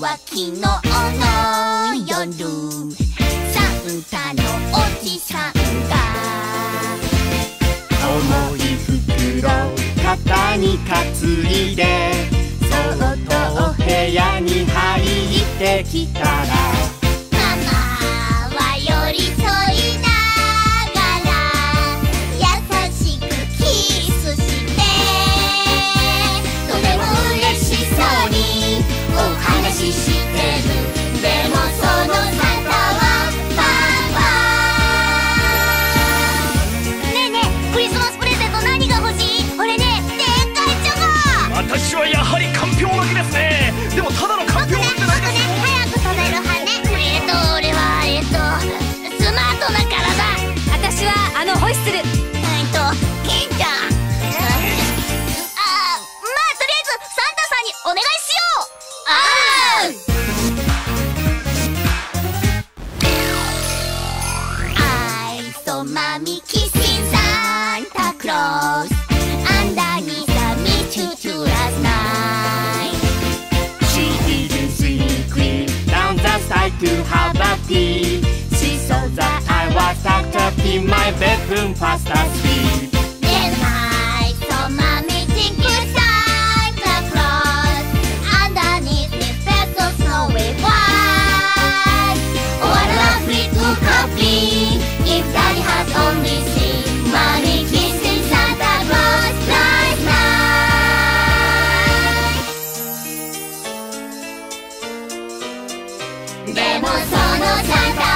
は昨日の夜サンタのおじさんが。重い袋。肩に担いで。そっとお部屋に入ってきたら。お願いしよう。あーんサンタクロース。アンダニザミチューチーラスナイ。シーキーズンスイークリーダウンザサイトゥハバティーシーソーザアイワー。サーカーピーマイベッドンフスタスピーでもそのサ